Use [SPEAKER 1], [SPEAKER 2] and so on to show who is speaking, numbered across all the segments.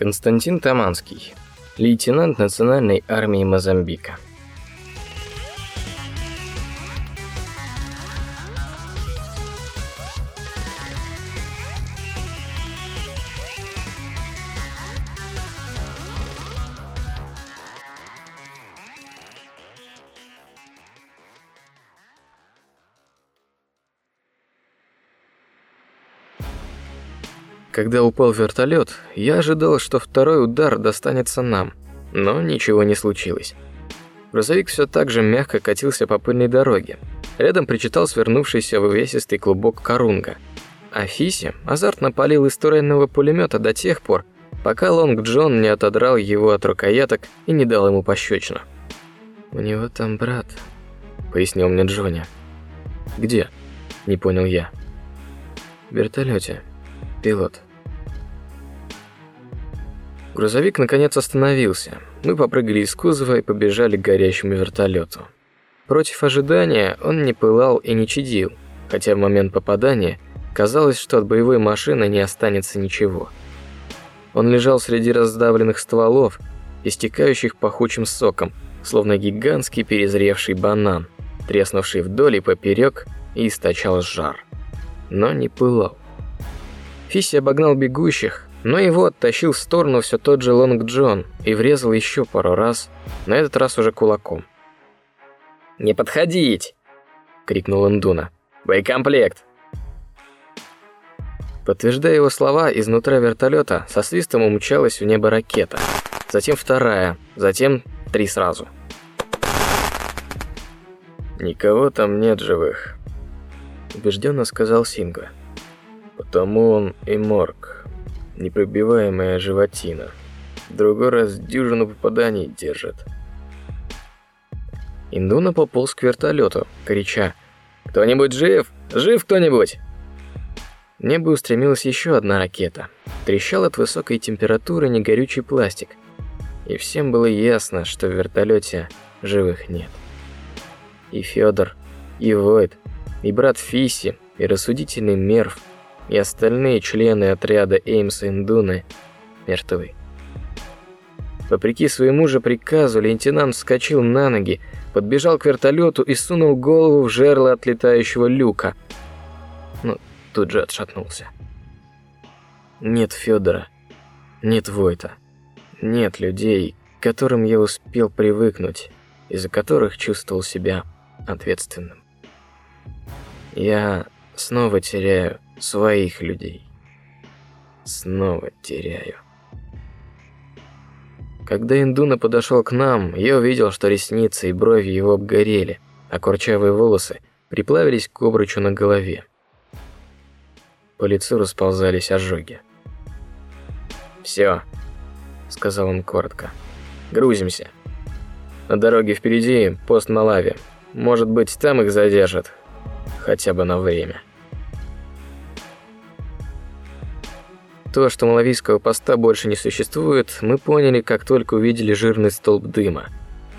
[SPEAKER 1] Константин Таманский, лейтенант Национальной армии Мозамбика. Когда упал вертолет, я ожидал, что второй удар достанется нам, но ничего не случилось. Грузовик все так же мягко катился по пыльной дороге. Рядом причитал свернувшийся в увесистый клубок корунга. А Фиси азартно палил из турельного пулемета до тех пор, пока Лонг Джон не отодрал его от рукояток и не дал ему пощечину. «У него там брат», — пояснил мне Джонни. «Где?» — не понял я. «В вертолете», Пилот. Грузовик наконец остановился. Мы попрыгали из кузова и побежали к горящему вертолету. Против ожидания он не пылал и не чадил, хотя в момент попадания казалось, что от боевой машины не останется ничего. Он лежал среди раздавленных стволов, истекающих пахучим соком, словно гигантский перезревший банан, треснувший вдоль и поперек и источал жар. Но не пылал. Фиси обогнал бегущих, но его оттащил в сторону все тот же Лонг Джон и врезал еще пару раз, на этот раз уже кулаком. «Не подходить!» — крикнул Индуна. «Боекомплект!» Подтверждая его слова, изнутра вертолета со свистом умчалась в небо ракета, затем вторая, затем три сразу. «Никого там нет живых», — убежденно сказал Синга. Потому он и морг. Непробиваемая животина. Другой раз дюжину попаданий держит. Индуна пополз к вертолету, крича «Кто-нибудь жив? Жив кто-нибудь?» Небо устремилась еще одна ракета. Трещал от высокой температуры негорючий пластик. И всем было ясно, что в вертолете живых нет. И Федор, и Войд, и брат Фиси, и рассудительный Мерв – и остальные члены отряда Эймса Индуны мертвы. Вопреки своему же приказу, лейтенант вскочил на ноги, подбежал к вертолету и сунул голову в жерло отлетающего люка. Но тут же отшатнулся. Нет Федора, нет Войта, нет людей, к которым я успел привыкнуть, из-за которых чувствовал себя ответственным. Я снова теряю своих людей. Снова теряю. Когда Индуна подошел к нам, я увидел, что ресницы и брови его обгорели, а курчавые волосы приплавились к обручу на голове. По лицу расползались ожоги. «Все», — сказал он коротко, — «грузимся. На дороге впереди пост Малави. Может быть, там их задержат, хотя бы на время». То, что малавийского поста больше не существует, мы поняли, как только увидели жирный столб дыма.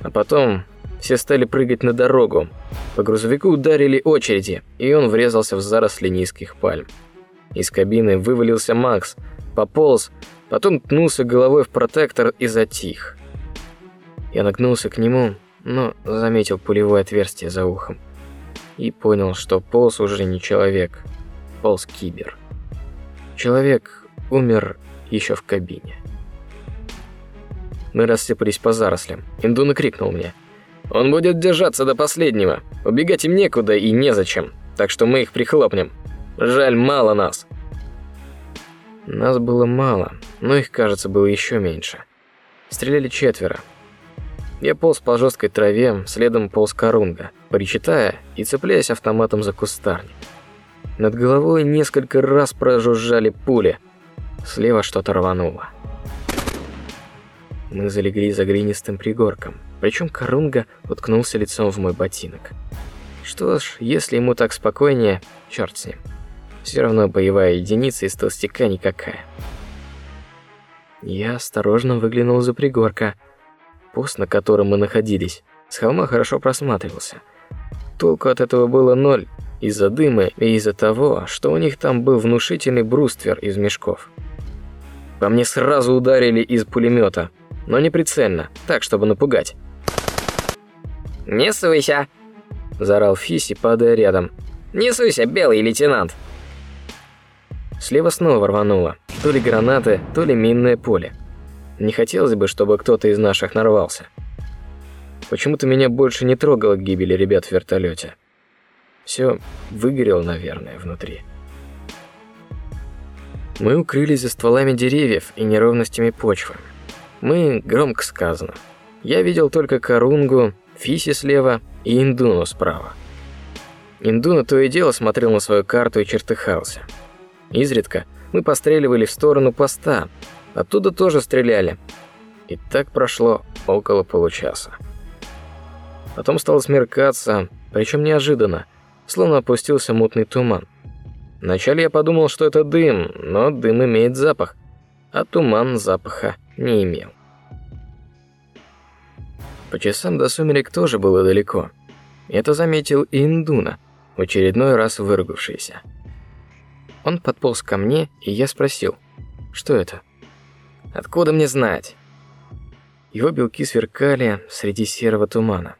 [SPEAKER 1] А потом все стали прыгать на дорогу. По грузовику ударили очереди, и он врезался в заросли низких пальм. Из кабины вывалился Макс, пополз, потом ткнулся головой в протектор и затих. Я нагнулся к нему, но заметил пулевое отверстие за ухом. И понял, что полз уже не человек, полз кибер. Человек умер еще в кабине. Мы рассыпались по зарослям. Индуна крикнул мне. «Он будет держаться до последнего. Убегать им некуда и незачем, так что мы их прихлопнем. Жаль, мало нас». Нас было мало, но их, кажется, было еще меньше. Стреляли четверо. Я полз по жесткой траве, следом полз корунга, причитая и цепляясь автоматом за кустарник. Над головой несколько раз прожужжали пули – Слева что-то рвануло. Мы залегли за глинистым пригорком, причем Корунга уткнулся лицом в мой ботинок. Что ж, если ему так спокойнее, черт с ним. Все равно боевая единица из толстяка никакая. Я осторожно выглянул за пригорка. Пост, на котором мы находились, с холма хорошо просматривался. Толку от этого было ноль, из-за дыма и из-за того, что у них там был внушительный бруствер из мешков. По мне сразу ударили из пулемета, но не прицельно, так, чтобы напугать.
[SPEAKER 2] «Не суйся!»
[SPEAKER 1] – заорал Фиси, падая рядом.
[SPEAKER 2] «Не суйся, белый лейтенант!»
[SPEAKER 1] Слева снова рвануло. То ли гранаты, то ли минное поле. Не хотелось бы, чтобы кто-то из наших нарвался. Почему-то меня больше не трогала гибель ребят в вертолете. Все выгорело, наверное, внутри. Мы укрылись за стволами деревьев и неровностями почвы. Мы, громко сказано. Я видел только Корунгу, Фиси слева и Индуну справа. Индуна то и дело смотрел на свою карту и чертыхался. Изредка мы постреливали в сторону поста, оттуда тоже стреляли. И так прошло около получаса. Потом стало смеркаться, причем неожиданно, словно опустился мутный туман. Вначале я подумал, что это дым, но дым имеет запах, а туман запаха не имел. По часам до сумерек тоже было далеко. Это заметил и Индуна, в очередной раз выругавшийся. Он подполз ко мне, и я спросил, что это?
[SPEAKER 2] Откуда мне знать?
[SPEAKER 1] Его белки сверкали среди серого тумана.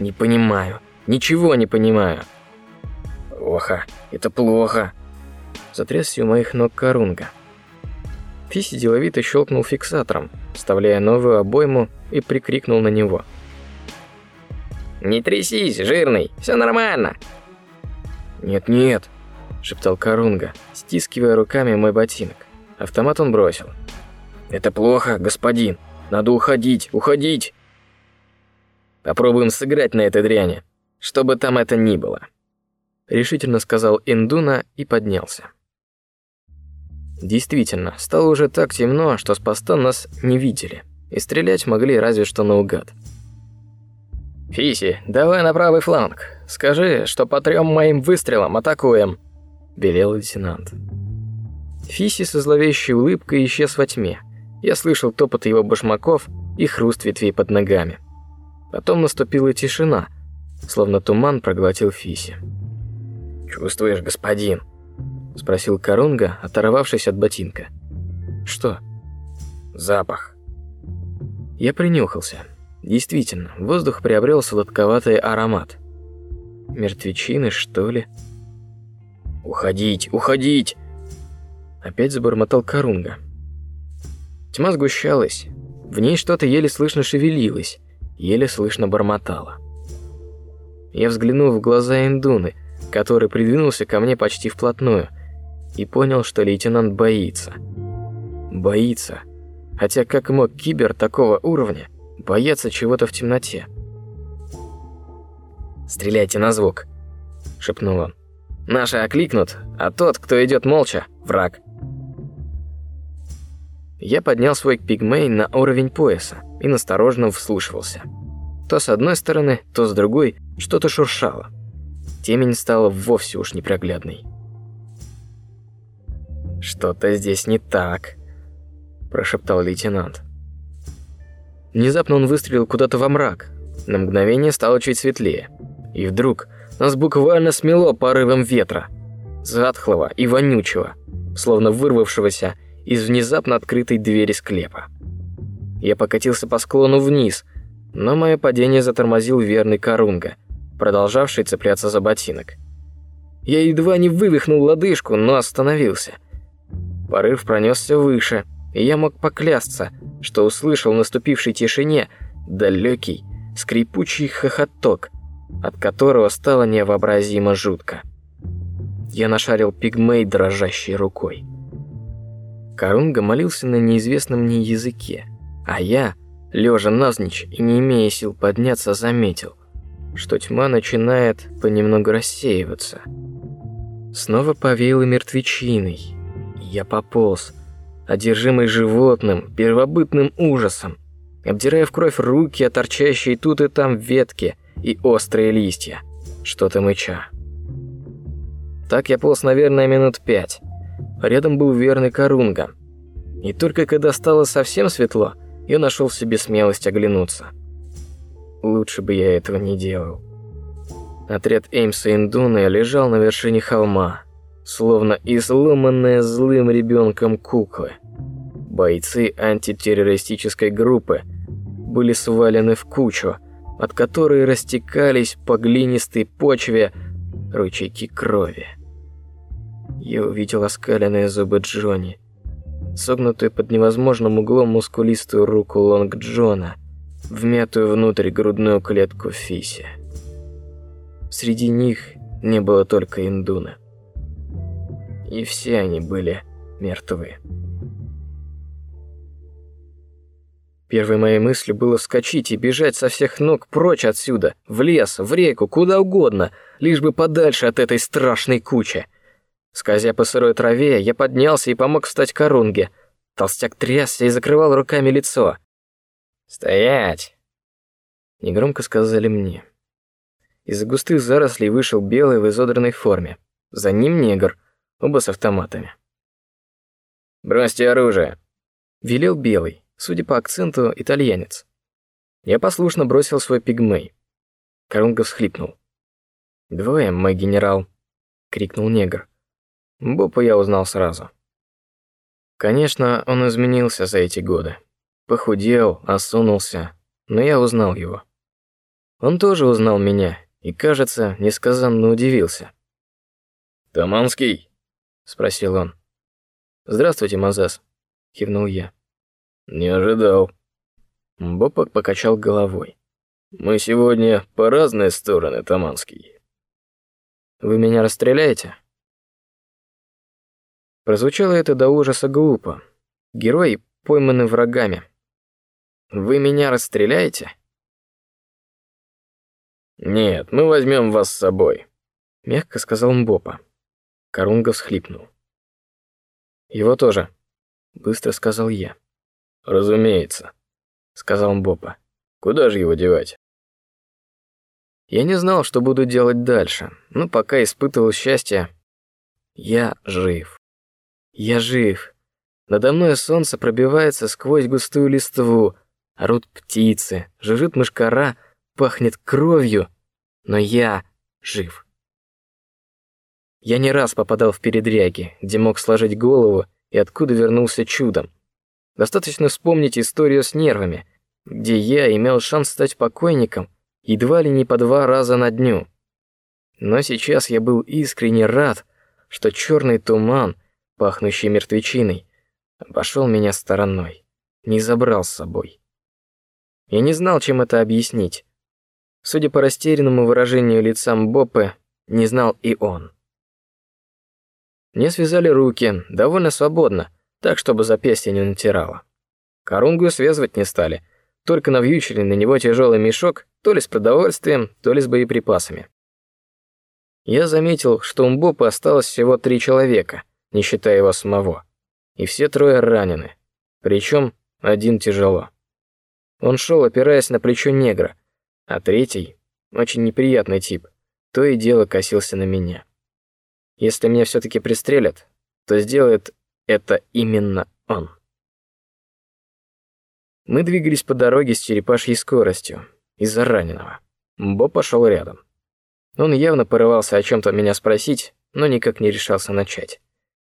[SPEAKER 2] Не понимаю. Ничего не понимаю. Плохо. Это плохо.
[SPEAKER 1] Затрясся у моих ног Карунга. Фиси деловито щелкнул фиксатором, вставляя новую обойму и прикрикнул на него.
[SPEAKER 2] «Не трясись, жирный, все нормально!»
[SPEAKER 1] «Нет-нет», — шептал Карунга, стискивая руками мой ботинок. Автомат он бросил. «Это плохо, господин. Надо уходить, уходить!»
[SPEAKER 2] Попробуем сыграть на этой дряни, что бы там это ни было.
[SPEAKER 1] Решительно сказал Индуна и поднялся. Действительно, стало уже так темно, что с поста нас не видели, и стрелять могли разве что наугад.
[SPEAKER 2] «Фиси, давай на правый фланг. Скажи, что по трем моим выстрелам атакуем», – велел лейтенант.
[SPEAKER 1] Фиси со зловещей улыбкой исчез во тьме. Я слышал топот его башмаков и хруст ветвей под ногами. Потом наступила тишина, словно туман проглотил Фиси.
[SPEAKER 2] «Чувствуешь, господин?»
[SPEAKER 1] – спросил Корунга, оторвавшись от ботинка. «Что?»
[SPEAKER 2] «Запах».
[SPEAKER 1] Я принюхался. Действительно, воздух приобрел сладковатый аромат. Мертвечины, что ли?
[SPEAKER 2] «Уходить, уходить!»
[SPEAKER 1] Опять забормотал Корунга. Тьма сгущалась, в ней что-то еле слышно шевелилось, еле слышно бормотала. Я взглянул в глаза Индуны, который придвинулся ко мне почти вплотную, и понял, что лейтенант боится. Боится. Хотя как мог кибер такого уровня бояться чего-то в темноте?
[SPEAKER 2] «Стреляйте на звук», — шепнул он. «Наши окликнут, а тот, кто идет молча, враг».
[SPEAKER 1] Я поднял свой пигмей на уровень пояса и настороженно вслушивался. То с одной стороны, то с другой что-то шуршало. Темень стала вовсе уж непроглядной.
[SPEAKER 2] «Что-то здесь не так», – прошептал лейтенант.
[SPEAKER 1] Внезапно он выстрелил куда-то во мрак. На мгновение стало чуть светлее. И вдруг нас буквально смело порывом ветра. Затхлого и вонючего, словно вырвавшегося из внезапно открытой двери склепа. Я покатился по склону вниз, но мое падение затормозил верный Карунга, продолжавший цепляться за ботинок. Я едва не вывихнул лодыжку, но остановился. Порыв пронесся выше, и я мог поклясться, что услышал в наступившей тишине далекий, скрипучий хохоток, от которого стало невообразимо жутко. Я нашарил пигмей дрожащей рукой. Карунга молился на неизвестном мне языке, а я, лежа навзничь и не имея сил подняться, заметил, что тьма начинает понемногу рассеиваться. Снова повеяло мертвечиной. Я пополз, одержимый животным, первобытным ужасом, обдирая в кровь руки, а торчащие тут и там ветки и острые листья, что-то мыча. Так я полз, наверное, минут пять. Рядом был верный Карунга. И только когда стало совсем светло, я нашел в себе смелость оглянуться. Лучше бы я этого не делал. Отряд Эймса Индуна лежал на вершине холма, словно изломанная злым ребенком куклы. бойцы антитеррористической группы были свалены в кучу, от которой растекались по глинистой почве ручейки крови. Я увидел оскаленные зубы Джонни, согнутую под невозможным углом мускулистую руку Лонг Джона, вмятую внутрь грудную клетку Фиси. Среди них не было только Индуна. И все они были мертвы. Первой моей мыслью было вскочить и бежать со всех ног прочь отсюда, в лес, в реку, куда угодно, лишь бы подальше от этой страшной кучи. Скользя по сырой траве, я поднялся и помог встать Корунге. Толстяк трясся и закрывал руками лицо. «Стоять!» Негромко сказали мне. Из густых зарослей вышел белый в изодранной форме. За ним негр, оба с автоматами. «Бросьте оружие!» Велел белый, судя по акценту, итальянец. Я послушно бросил свой пигмей. Корунга всхлипнул. «Двое, мой генерал!» — крикнул негр. Бопа я узнал сразу. Конечно, он изменился за эти годы. Похудел, осунулся, но я узнал его. Он тоже узнал меня и, кажется, несказанно удивился.
[SPEAKER 2] «Таманский?»
[SPEAKER 1] — спросил он. «Здравствуйте, Мазас», — кивнул я.
[SPEAKER 2] «Не ожидал».
[SPEAKER 1] Бопок покачал головой.
[SPEAKER 2] «Мы сегодня по разные стороны, Таманский».
[SPEAKER 1] «Вы меня расстреляете?» Прозвучало это до ужаса глупо. Герои пойманы врагами. Вы меня расстреляете?
[SPEAKER 2] Нет, мы возьмем вас с собой,
[SPEAKER 1] мягко сказал Мбопа. Корунга всхлипнул. Его тоже, быстро сказал я.
[SPEAKER 2] Разумеется, сказал Мбопа. Куда же его девать?
[SPEAKER 1] Я не знал, что буду делать дальше, но пока испытывал счастье, я жив. Я жив. Надо мной солнце пробивается сквозь густую листву, орут птицы, жужжит мышкара, пахнет кровью, но я жив. Я не раз попадал в передряги, где мог сложить голову и откуда вернулся чудом. Достаточно вспомнить историю с нервами, где я имел шанс стать покойником едва ли не по два раза на дню. Но сейчас я был искренне рад, что черный туман — пахнущий мертвечиной, обошел меня стороной, не забрал с собой. Я не знал, чем это объяснить. Судя по растерянному выражению лица Мбоппе, не знал и он. Мне связали руки, довольно свободно, так, чтобы запястье не натирало. Корунгу связывать не стали, только навьючили на него тяжелый мешок, то ли с продовольствием, то ли с боеприпасами. Я заметил, что у Мбоппе осталось всего три человека, не считая его самого. И все трое ранены, причем один тяжело. Он шел, опираясь на плечо негра, а третий, очень неприятный тип, то и дело косился на меня. Если меня все-таки пристрелят, то сделает это именно он. Мы двигались по дороге с черепашьей скоростью из-за раненого. Бо пошел рядом. Он явно порывался о чем-то меня спросить, но никак не решался начать.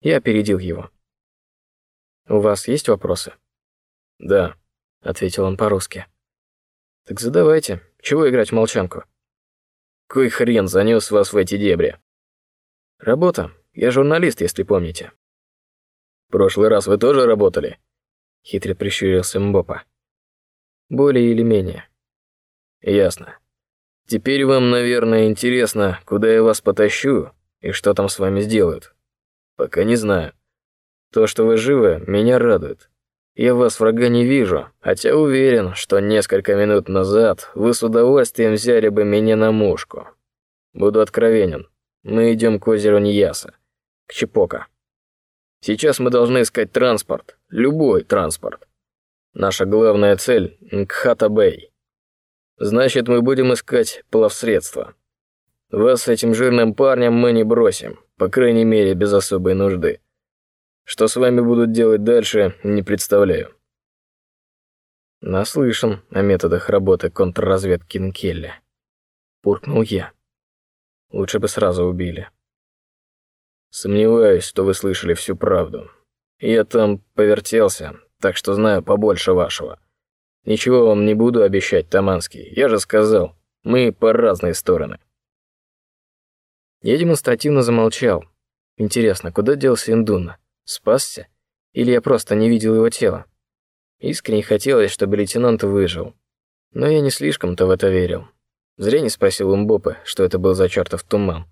[SPEAKER 1] Я опередил его. «У вас есть вопросы?»
[SPEAKER 2] «Да», —
[SPEAKER 1] ответил он по-русски. «Так задавайте. Чего играть в молчанку?»
[SPEAKER 2] «Кой хрен занес вас в эти дебри?»
[SPEAKER 1] «Работа. Я журналист, если помните».
[SPEAKER 2] «Прошлый раз вы тоже работали?»
[SPEAKER 1] Хитро прищурился Мбопа. «Более или менее».
[SPEAKER 2] «Ясно. Теперь вам, наверное, интересно, куда я вас потащу и что там с вами сделают». Пока не знаю. То, что вы живы, меня радует. Я вас врага не вижу, хотя уверен, что несколько минут назад вы с удовольствием взяли бы меня на мушку. Буду откровенен. Мы идем к озеру Ньяса, к Чепока. Сейчас мы должны искать транспорт, любой транспорт. Наша главная цель — Нкхата-Бэй. Значит, мы будем искать плавсредства. Вас с этим жирным парнем мы не бросим, по крайней мере, без особой нужды. Что с вами будут делать дальше, не представляю.
[SPEAKER 1] Наслышан о методах работы контрразведки Нкелля. Буркнул я. Лучше бы сразу убили.
[SPEAKER 2] Сомневаюсь, что вы слышали всю правду. Я там повертелся, так что знаю побольше вашего. Ничего вам не буду обещать, Таманский. Я же сказал, мы по разные стороны.
[SPEAKER 1] Я демонстративно замолчал. Интересно, куда делся Индуна? Спасся? Или я просто не видел его тела? Искренне хотелось, чтобы лейтенант выжил. Но я не слишком-то в это верил. Зря не спросил у Мбопы, что это был за чертов туман.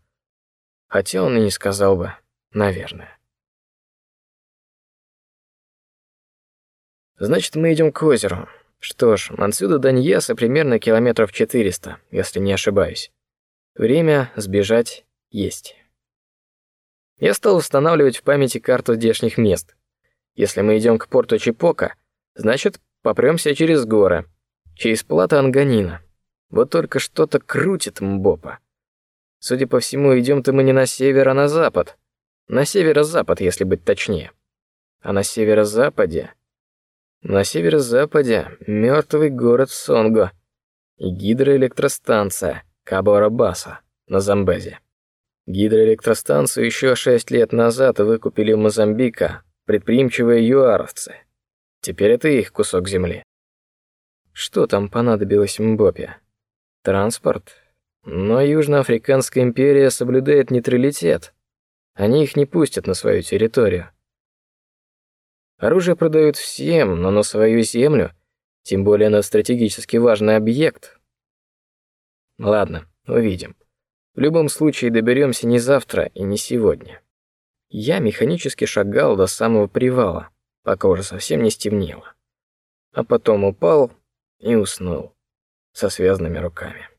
[SPEAKER 1] Хотя он и не сказал бы, наверное. Значит, мы идем к озеру. Что ж, отсюда до Ньяса примерно километров 400, если не ошибаюсь. Время сбежать есть. Я стал устанавливать в памяти карту здешних мест. Если мы идем к порту Чипока, значит, попремся через горы, через плато Анганина. Вот только что-то крутит Мбопа. Судя по всему, идем-то мы не на север, а на запад. На северо-запад, если быть точнее. А на северо-западе на северо-западе мертвый город Сонго и гидроэлектростанция Кабо-Рабаса на Замбезе. Гидроэлектростанцию еще шесть лет назад выкупили Мозамбика предприимчивые юаровцы. Теперь это их кусок земли. Что там понадобилось Мбопе? Транспорт? Но Южноафриканская империя соблюдает нейтралитет. Они их не пустят на свою территорию. Оружие продают всем, но на свою землю, тем более на стратегически важный объект. Ладно, увидим. В любом случае доберемся не завтра и не сегодня. Я механически шагал до самого привала, пока уже совсем не стемнело. А потом упал и уснул со связанными руками.